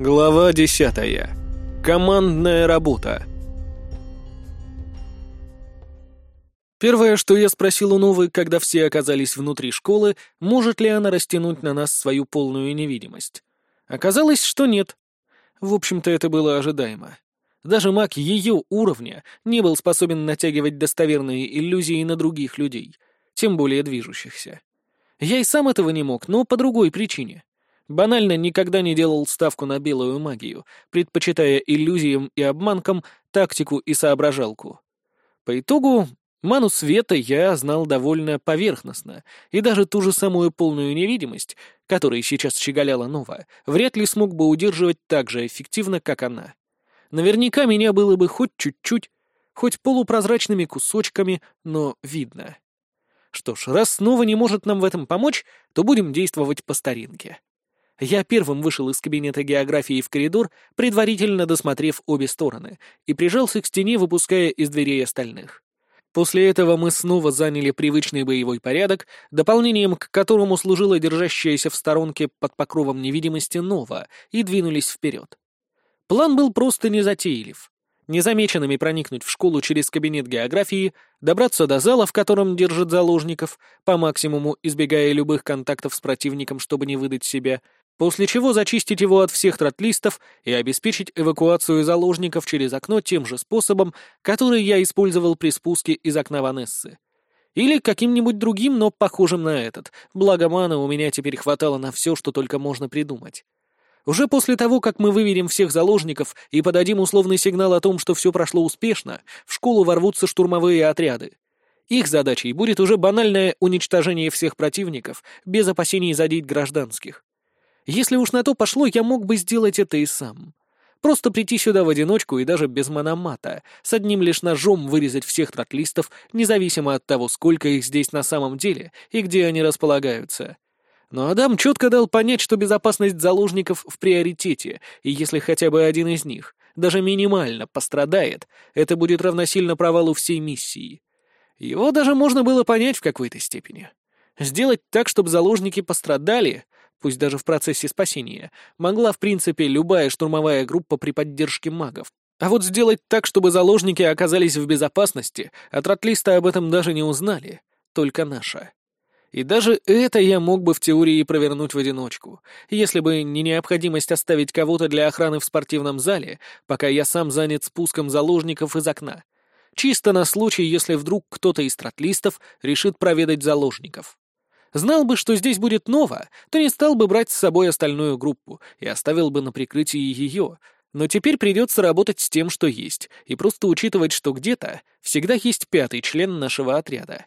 Глава десятая. Командная работа. Первое, что я спросил у Новы, когда все оказались внутри школы, может ли она растянуть на нас свою полную невидимость. Оказалось, что нет. В общем-то, это было ожидаемо. Даже маг ее уровня не был способен натягивать достоверные иллюзии на других людей, тем более движущихся. Я и сам этого не мог, но по другой причине. Банально никогда не делал ставку на белую магию, предпочитая иллюзиям и обманкам тактику и соображалку. По итогу, ману света я знал довольно поверхностно, и даже ту же самую полную невидимость, которой сейчас щеголяла Нова, вряд ли смог бы удерживать так же эффективно, как она. Наверняка меня было бы хоть чуть-чуть, хоть полупрозрачными кусочками, но видно. Что ж, раз снова не может нам в этом помочь, то будем действовать по старинке. Я первым вышел из кабинета географии в коридор, предварительно досмотрев обе стороны, и прижался к стене, выпуская из дверей остальных. После этого мы снова заняли привычный боевой порядок, дополнением к которому служила держащаяся в сторонке под покровом невидимости Нова, и двинулись вперед. План был просто незатейлив. Незамеченными проникнуть в школу через кабинет географии, добраться до зала, в котором держат заложников, по максимуму избегая любых контактов с противником, чтобы не выдать себя, после чего зачистить его от всех тротлистов и обеспечить эвакуацию заложников через окно тем же способом, который я использовал при спуске из окна Ванессы. Или каким-нибудь другим, но похожим на этот, благо мана у меня теперь хватало на все, что только можно придумать. Уже после того, как мы выверим всех заложников и подадим условный сигнал о том, что все прошло успешно, в школу ворвутся штурмовые отряды. Их задачей будет уже банальное уничтожение всех противников, без опасений задеть гражданских. Если уж на то пошло, я мог бы сделать это и сам. Просто прийти сюда в одиночку и даже без мономата, с одним лишь ножом вырезать всех тротлистов, независимо от того, сколько их здесь на самом деле и где они располагаются. Но Адам четко дал понять, что безопасность заложников в приоритете, и если хотя бы один из них, даже минимально, пострадает, это будет равносильно провалу всей миссии. Его даже можно было понять в какой-то степени. Сделать так, чтобы заложники пострадали, пусть даже в процессе спасения, могла в принципе любая штурмовая группа при поддержке магов. А вот сделать так, чтобы заложники оказались в безопасности, от Ротлиста об этом даже не узнали, только наша. И даже это я мог бы в теории провернуть в одиночку, если бы не необходимость оставить кого-то для охраны в спортивном зале, пока я сам занят спуском заложников из окна. Чисто на случай, если вдруг кто-то из тротлистов решит проведать заложников. Знал бы, что здесь будет Нова, то не стал бы брать с собой остальную группу и оставил бы на прикрытии ее, но теперь придется работать с тем, что есть, и просто учитывать, что где-то всегда есть пятый член нашего отряда.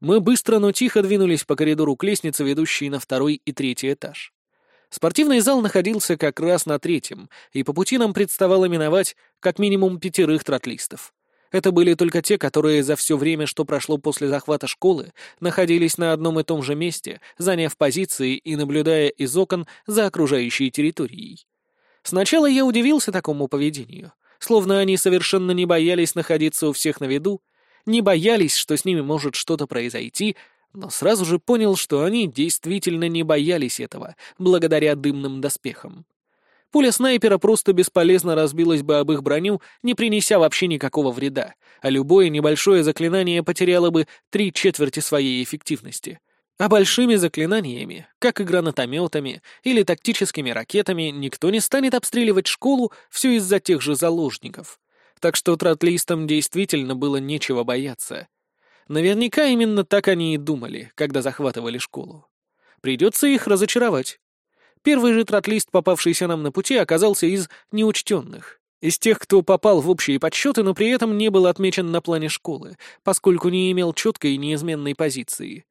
Мы быстро, но тихо двинулись по коридору к лестнице, ведущей на второй и третий этаж. Спортивный зал находился как раз на третьем, и по пути нам представало миновать как минимум пятерых тротлистов. Это были только те, которые за все время, что прошло после захвата школы, находились на одном и том же месте, заняв позиции и наблюдая из окон за окружающей территорией. Сначала я удивился такому поведению, словно они совершенно не боялись находиться у всех на виду, не боялись, что с ними может что-то произойти, но сразу же понял, что они действительно не боялись этого, благодаря дымным доспехам. Пуля снайпера просто бесполезно разбилась бы об их броню, не принеся вообще никакого вреда, а любое небольшое заклинание потеряло бы три четверти своей эффективности. А большими заклинаниями, как и гранатометами или тактическими ракетами, никто не станет обстреливать школу все из-за тех же заложников так что тротлистам действительно было нечего бояться. Наверняка именно так они и думали, когда захватывали школу. Придется их разочаровать. Первый же тротлист, попавшийся нам на пути, оказался из неучтенных. Из тех, кто попал в общие подсчеты, но при этом не был отмечен на плане школы, поскольку не имел четкой и неизменной позиции.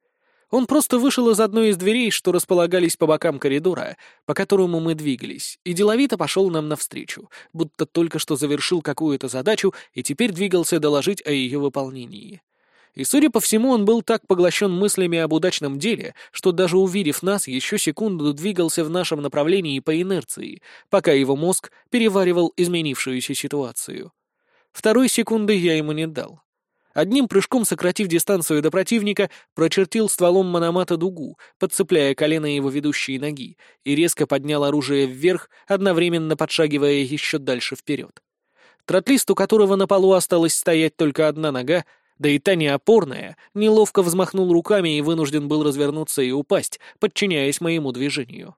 Он просто вышел из одной из дверей, что располагались по бокам коридора, по которому мы двигались, и деловито пошел нам навстречу, будто только что завершил какую-то задачу и теперь двигался доложить о ее выполнении. И, судя по всему, он был так поглощен мыслями об удачном деле, что даже увидев нас, еще секунду двигался в нашем направлении по инерции, пока его мозг переваривал изменившуюся ситуацию. Второй секунды я ему не дал. Одним прыжком сократив дистанцию до противника, прочертил стволом мономата дугу, подцепляя колено его ведущей ноги, и резко поднял оружие вверх, одновременно подшагивая еще дальше вперед. Тротлист, у которого на полу осталась стоять только одна нога, да и та не опорная, неловко взмахнул руками и вынужден был развернуться и упасть, подчиняясь моему движению.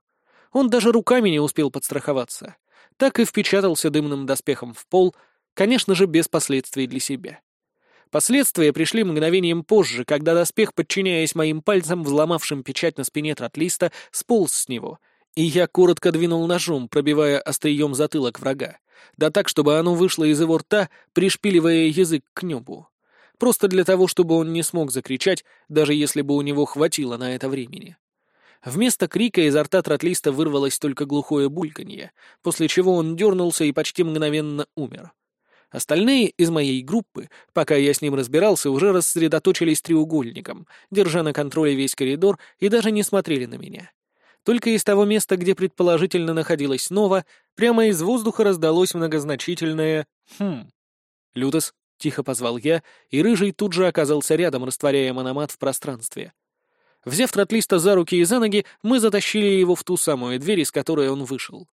Он даже руками не успел подстраховаться. Так и впечатался дымным доспехом в пол, конечно же, без последствий для себя. Последствия пришли мгновением позже, когда доспех, подчиняясь моим пальцам, взломавшим печать на спине тротлиста, сполз с него, и я коротко двинул ножом, пробивая острием затылок врага, да так, чтобы оно вышло из его рта, пришпиливая язык к небу. Просто для того, чтобы он не смог закричать, даже если бы у него хватило на это времени. Вместо крика изо рта тротлиста вырвалось только глухое бульканье, после чего он дернулся и почти мгновенно умер. Остальные из моей группы, пока я с ним разбирался, уже рассредоточились треугольником, держа на контроле весь коридор и даже не смотрели на меня. Только из того места, где предположительно находилась Нова, прямо из воздуха раздалось многозначительное «хм». «Лютос», — тихо позвал я, и Рыжий тут же оказался рядом, растворяя мономат в пространстве. Взяв тротлиста за руки и за ноги, мы затащили его в ту самую дверь, из которой он вышел.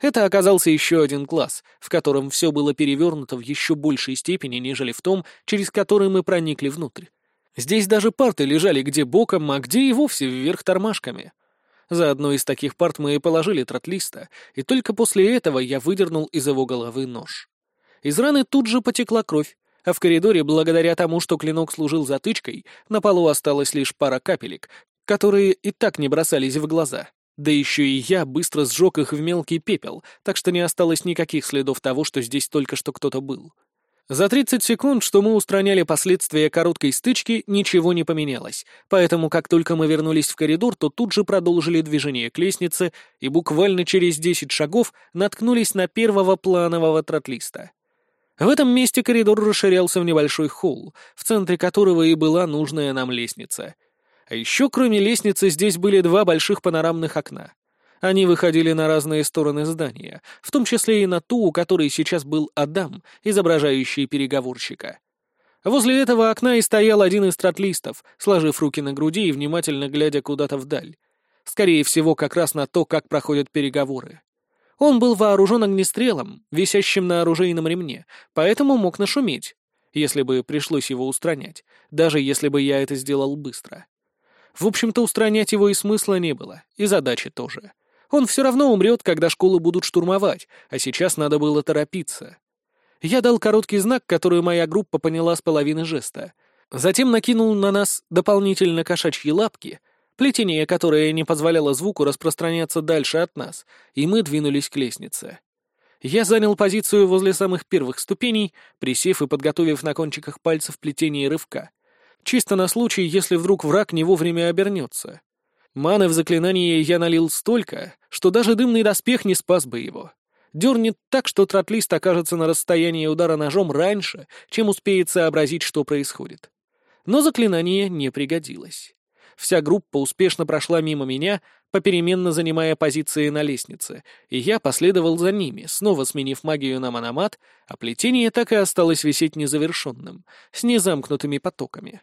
Это оказался еще один класс, в котором все было перевернуто в еще большей степени, нежели в том, через который мы проникли внутрь. Здесь даже парты лежали где боком, а где и вовсе вверх тормашками. За одной из таких парт мы и положили тротлиста, и только после этого я выдернул из его головы нож. Из раны тут же потекла кровь, а в коридоре, благодаря тому, что клинок служил затычкой, на полу осталась лишь пара капелек, которые и так не бросались в глаза. Да еще и я быстро сжег их в мелкий пепел, так что не осталось никаких следов того, что здесь только что кто-то был. За 30 секунд, что мы устраняли последствия короткой стычки, ничего не поменялось, поэтому как только мы вернулись в коридор, то тут же продолжили движение к лестнице и буквально через 10 шагов наткнулись на первого планового тротлиста. В этом месте коридор расширялся в небольшой холл, в центре которого и была нужная нам лестница. А еще, кроме лестницы, здесь были два больших панорамных окна. Они выходили на разные стороны здания, в том числе и на ту, у которой сейчас был Адам, изображающий переговорщика. Возле этого окна и стоял один из тротлистов, сложив руки на груди и внимательно глядя куда-то вдаль. Скорее всего, как раз на то, как проходят переговоры. Он был вооружен огнестрелом, висящим на оружейном ремне, поэтому мог нашуметь, если бы пришлось его устранять, даже если бы я это сделал быстро. В общем-то, устранять его и смысла не было, и задачи тоже. Он все равно умрет, когда школы будут штурмовать, а сейчас надо было торопиться. Я дал короткий знак, который моя группа поняла с половины жеста. Затем накинул на нас дополнительно кошачьи лапки — плетение которое не позволяло звуку распространяться дальше от нас, и мы двинулись к лестнице. Я занял позицию возле самых первых ступеней, присев и подготовив на кончиках пальцев плетение рывка. Чисто на случай, если вдруг враг не вовремя обернется. Маны в заклинании я налил столько, что даже дымный доспех не спас бы его. Дернет так, что тротлист окажется на расстоянии удара ножом раньше, чем успеет сообразить, что происходит. Но заклинание не пригодилось вся группа успешно прошла мимо меня, попеременно занимая позиции на лестнице, и я последовал за ними, снова сменив магию на мономат, а плетение так и осталось висеть незавершенным, с незамкнутыми потоками.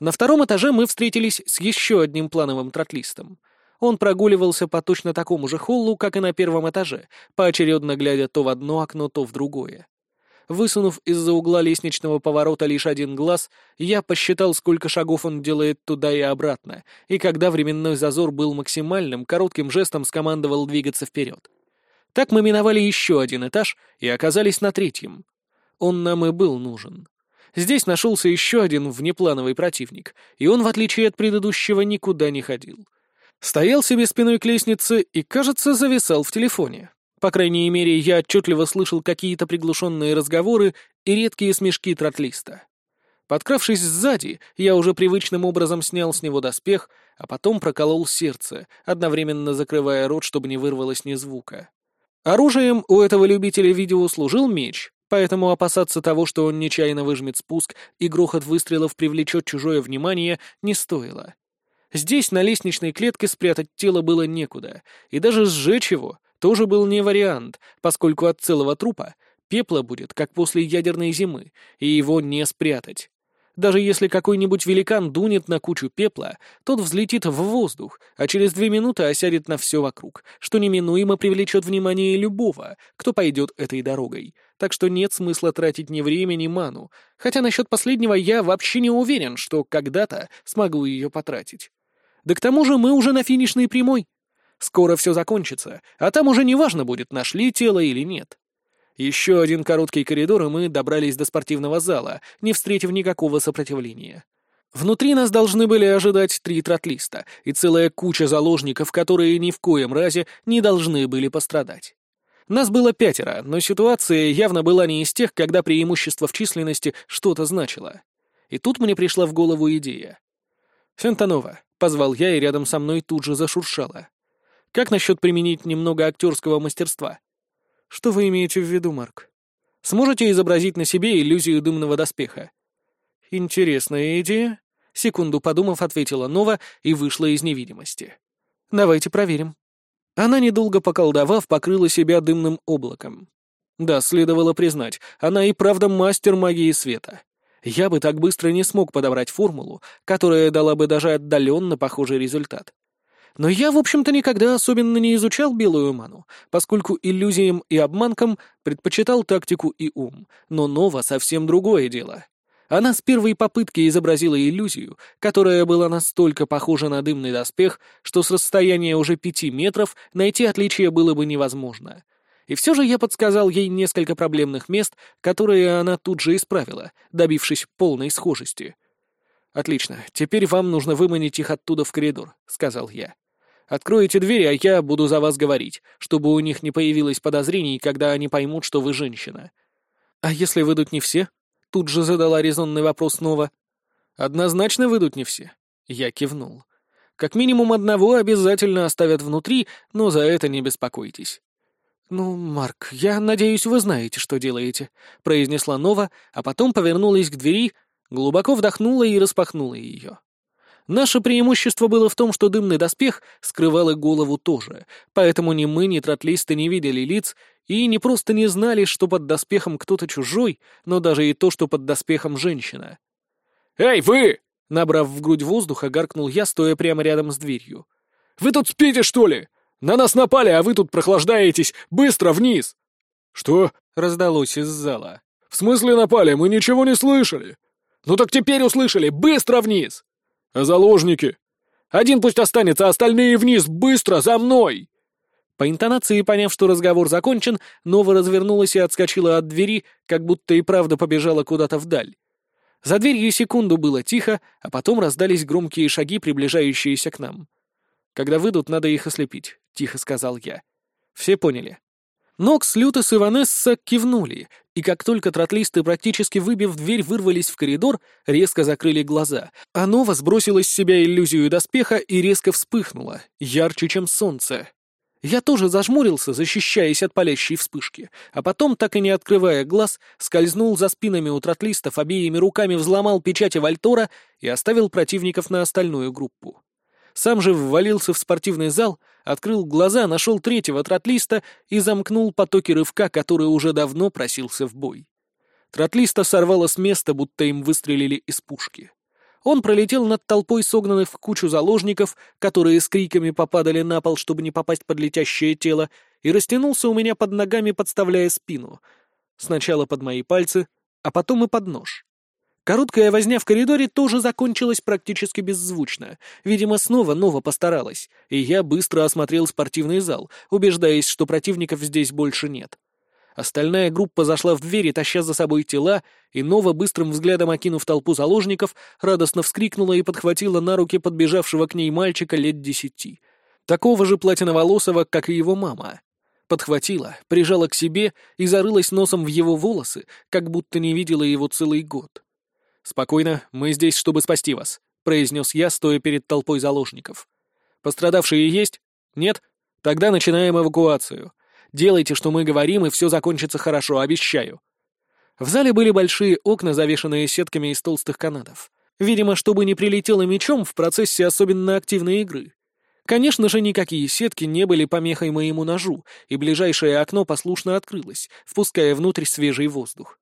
На втором этаже мы встретились с еще одним плановым тротлистом. Он прогуливался по точно такому же холлу, как и на первом этаже, поочередно глядя то в одно окно, то в другое. Высунув из-за угла лестничного поворота лишь один глаз, я посчитал, сколько шагов он делает туда и обратно, и когда временной зазор был максимальным, коротким жестом скомандовал двигаться вперед. Так мы миновали еще один этаж и оказались на третьем. Он нам и был нужен. Здесь нашелся еще один внеплановый противник, и он, в отличие от предыдущего, никуда не ходил. Стоял себе спиной к лестнице и, кажется, зависал в телефоне. По крайней мере, я отчетливо слышал какие-то приглушенные разговоры и редкие смешки тротлиста. Подкравшись сзади, я уже привычным образом снял с него доспех, а потом проколол сердце, одновременно закрывая рот, чтобы не вырвалось ни звука. Оружием у этого любителя видео служил меч, поэтому опасаться того, что он нечаянно выжмет спуск и грохот выстрелов привлечет чужое внимание, не стоило. Здесь на лестничной клетке спрятать тело было некуда, и даже сжечь его тоже был не вариант, поскольку от целого трупа пепла будет, как после ядерной зимы, и его не спрятать. Даже если какой-нибудь великан дунет на кучу пепла, тот взлетит в воздух, а через две минуты осядет на все вокруг, что неминуемо привлечет внимание любого, кто пойдет этой дорогой. Так что нет смысла тратить ни время, ни ману. Хотя насчет последнего я вообще не уверен, что когда-то смогу ее потратить. Да к тому же мы уже на финишной прямой. Скоро все закончится, а там уже неважно будет, нашли тело или нет. Еще один короткий коридор, и мы добрались до спортивного зала, не встретив никакого сопротивления. Внутри нас должны были ожидать три тротлиста и целая куча заложников, которые ни в коем разе не должны были пострадать. Нас было пятеро, но ситуация явно была не из тех, когда преимущество в численности что-то значило. И тут мне пришла в голову идея. «Фентанова», — позвал я, и рядом со мной тут же зашуршало. «Как насчет применить немного актерского мастерства?» Что вы имеете в виду, Марк? Сможете изобразить на себе иллюзию дымного доспеха? Интересная идея. Секунду подумав, ответила Нова и вышла из невидимости. Давайте проверим. Она, недолго поколдовав, покрыла себя дымным облаком. Да, следовало признать, она и правда мастер магии света. Я бы так быстро не смог подобрать формулу, которая дала бы даже отдаленно похожий результат. Но я, в общем-то, никогда особенно не изучал белую ману, поскольку иллюзиям и обманкам предпочитал тактику и ум, но Нова совсем другое дело. Она с первой попытки изобразила иллюзию, которая была настолько похожа на дымный доспех, что с расстояния уже пяти метров найти отличие было бы невозможно. И все же я подсказал ей несколько проблемных мест, которые она тут же исправила, добившись полной схожести. «Отлично, теперь вам нужно выманить их оттуда в коридор», — сказал я. Откроете дверь, а я буду за вас говорить, чтобы у них не появилось подозрений, когда они поймут, что вы женщина. А если выйдут не все? Тут же задала резонный вопрос снова. Однозначно выйдут не все. Я кивнул. Как минимум одного обязательно оставят внутри, но за это не беспокойтесь. «Ну, Марк, я надеюсь, вы знаете, что делаете», — произнесла Нова, а потом повернулась к двери, глубоко вдохнула и распахнула ее. Наше преимущество было в том, что дымный доспех скрывал и голову тоже, поэтому ни мы, ни тротлисты не видели лиц и не просто не знали, что под доспехом кто-то чужой, но даже и то, что под доспехом женщина. «Эй, вы!» — набрав в грудь воздуха, гаркнул я, стоя прямо рядом с дверью. «Вы тут спите, что ли? На нас напали, а вы тут прохлаждаетесь! Быстро вниз!» «Что?» — раздалось из зала. «В смысле напали? Мы ничего не слышали!» «Ну так теперь услышали! Быстро вниз!» «А заложники?» «Один пусть останется, а остальные вниз! Быстро! За мной!» По интонации, поняв, что разговор закончен, Нова развернулась и отскочила от двери, как будто и правда побежала куда-то вдаль. За дверью секунду было тихо, а потом раздались громкие шаги, приближающиеся к нам. «Когда выйдут, надо их ослепить», — тихо сказал я. «Все поняли?» Нокс, Лютес и Ванесса кивнули, и как только тротлисты, практически выбив дверь, вырвались в коридор, резко закрыли глаза, Нова сбросила с себя иллюзию доспеха и резко вспыхнула, ярче, чем солнце. Я тоже зажмурился, защищаясь от палящей вспышки, а потом, так и не открывая глаз, скользнул за спинами у тротлистов, обеими руками взломал печати Вальтора и оставил противников на остальную группу. Сам же ввалился в спортивный зал, открыл глаза, нашел третьего тротлиста и замкнул потоки рывка, который уже давно просился в бой. Тротлиста сорвало с места, будто им выстрелили из пушки. Он пролетел над толпой согнанных в кучу заложников, которые с криками попадали на пол, чтобы не попасть под летящее тело, и растянулся у меня под ногами, подставляя спину. Сначала под мои пальцы, а потом и под нож. Короткая возня в коридоре тоже закончилась практически беззвучно. Видимо, снова Нова постаралась, и я быстро осмотрел спортивный зал, убеждаясь, что противников здесь больше нет. Остальная группа зашла в дверь, таща за собой тела, и Нова, быстрым взглядом окинув толпу заложников, радостно вскрикнула и подхватила на руки подбежавшего к ней мальчика лет десяти. Такого же платиноволосого, как и его мама. Подхватила, прижала к себе и зарылась носом в его волосы, как будто не видела его целый год. «Спокойно, мы здесь, чтобы спасти вас», — произнес я, стоя перед толпой заложников. «Пострадавшие есть? Нет? Тогда начинаем эвакуацию. Делайте, что мы говорим, и все закончится хорошо, обещаю». В зале были большие окна, завешенные сетками из толстых канатов. Видимо, чтобы не прилетело мечом в процессе особенно активной игры. Конечно же, никакие сетки не были помехой моему ножу, и ближайшее окно послушно открылось, впуская внутрь свежий воздух.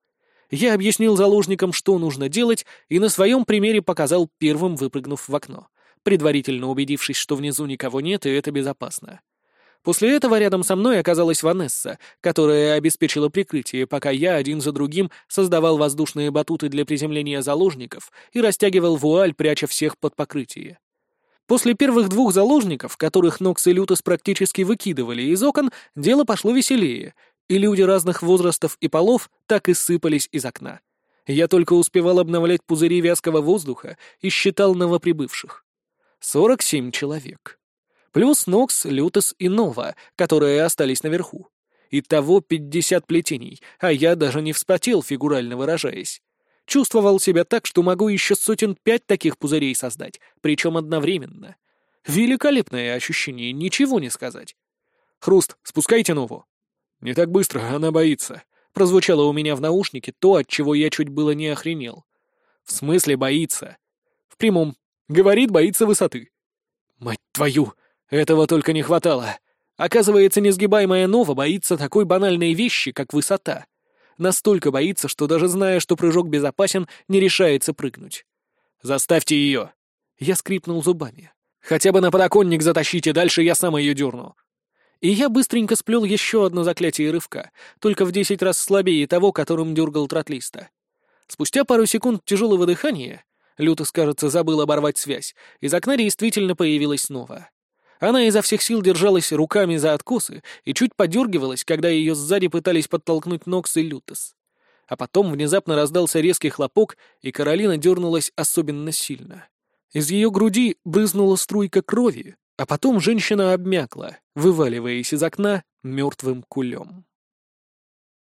Я объяснил заложникам, что нужно делать, и на своем примере показал первым, выпрыгнув в окно, предварительно убедившись, что внизу никого нет и это безопасно. После этого рядом со мной оказалась Ванесса, которая обеспечила прикрытие, пока я один за другим создавал воздушные батуты для приземления заложников и растягивал вуаль, пряча всех под покрытие. После первых двух заложников, которых Нокс и Лютос практически выкидывали из окон, дело пошло веселее, и люди разных возрастов и полов так и сыпались из окна. Я только успевал обновлять пузыри вязкого воздуха и считал новоприбывших. Сорок семь человек. Плюс Нокс, Лютос и Нова, которые остались наверху. Итого пятьдесят плетений, а я даже не вспотел, фигурально выражаясь. Чувствовал себя так, что могу еще сотен пять таких пузырей создать, причем одновременно. Великолепное ощущение, ничего не сказать. «Хруст, спускайте Нову». «Не так быстро, она боится», — прозвучало у меня в наушнике то, от чего я чуть было не охренел. «В смысле боится?» «В прямом. Говорит, боится высоты». «Мать твою!» Этого только не хватало. Оказывается, несгибаемая Нова боится такой банальной вещи, как высота. Настолько боится, что даже зная, что прыжок безопасен, не решается прыгнуть. «Заставьте ее!» Я скрипнул зубами. «Хотя бы на подоконник затащите, дальше я сам ее дерну». И я быстренько сплел еще одно заклятие рывка, только в десять раз слабее того, которым дергал тротлиста. Спустя пару секунд тяжелого дыхания, Лютос, кажется, забыл оборвать связь, из окна действительно появилась снова. Она изо всех сил держалась руками за откосы и чуть подергивалась, когда ее сзади пытались подтолкнуть Нокс и Лютес. А потом внезапно раздался резкий хлопок, и Каролина дернулась особенно сильно. Из ее груди брызнула струйка крови, а потом женщина обмякла, вываливаясь из окна мертвым кулем.